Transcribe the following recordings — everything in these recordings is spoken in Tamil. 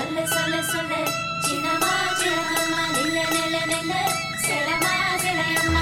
சொல்ல சொல்ல சொல்ல சின்னமா சின்னம்மா நில்ல நில்ல நில்ல செலமா செலையம்மா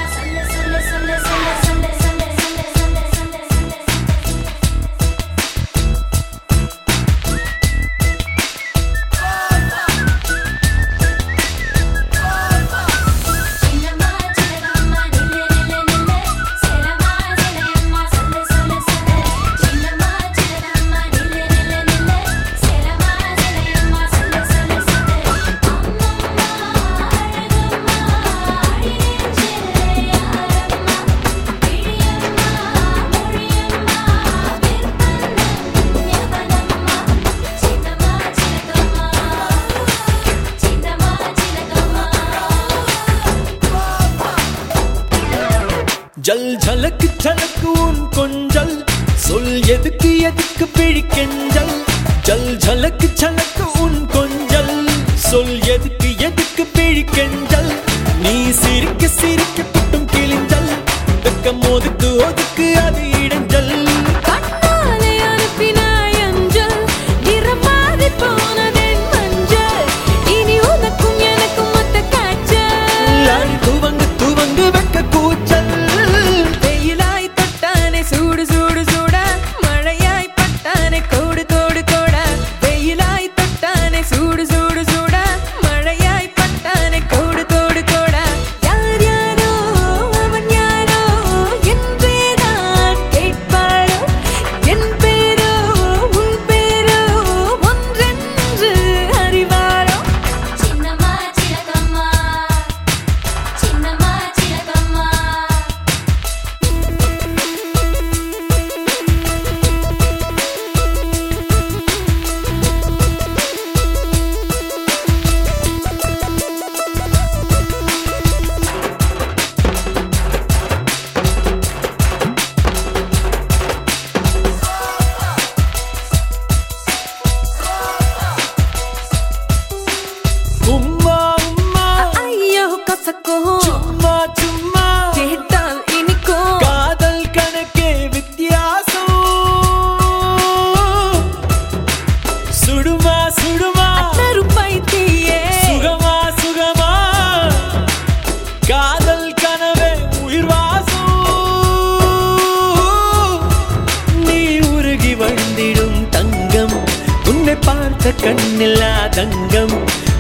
ஜல் ஜலக்கு ஜலக்கு உன் கொஞ்சல். சொல் எதுக்கு எதுக்கு பிழிக்கெஞ்சல் ஜல் ஜலக்கு ஜலக்கு உன் கொஞ்சல். சொல் எதுக்கு எதுக்கு பிழிக்கெஞ்சல் Zuru கண்ணில்லா தங்கம்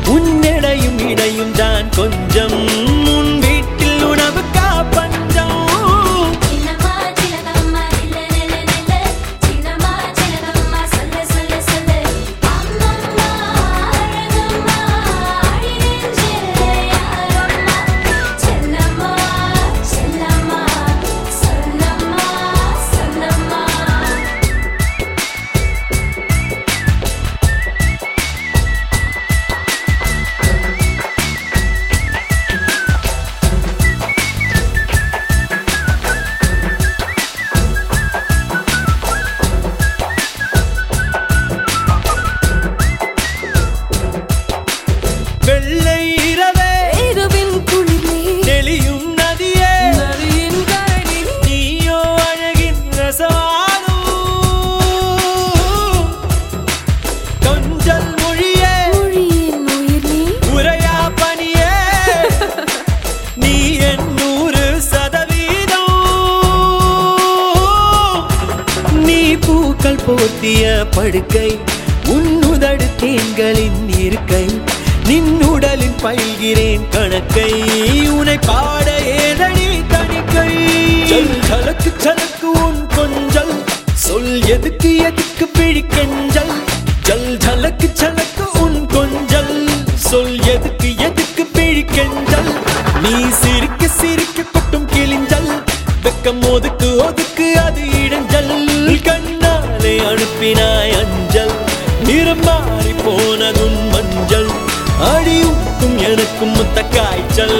உன்னடையும் இடையும் தான் கொஞ்சம் பூக்கள் போர்த்திய படுக்கை உன்னுதடு தேன்களின் இருக்கை. நின்னுடலின் பயில்கிறேன் கணக்கை உனை பாட ஏதடி தணிக்கை. கலக்கு சலக்கு உன் கொஞ்சல் சொல் எதுக்கு எதுக்கு பிடிக்கெஞ்சல். ஜல் ஜலக்கு சலக்கு உன் கொஞ்சல் சொல் எதுக்கு எதுக்கு பிழிக்கெஞ்சல் நீ சிரிக்க சிரிக்க கொட்டும் கிழிஞ்சல் வெக்கம் ஒதுக்கு அனுப்பினாய் அஞ்சல் நிறம் மாறி போனதும் மஞ்சள். அடி ஊட்டும் எனக்கும் முத்த காய்ச்சல்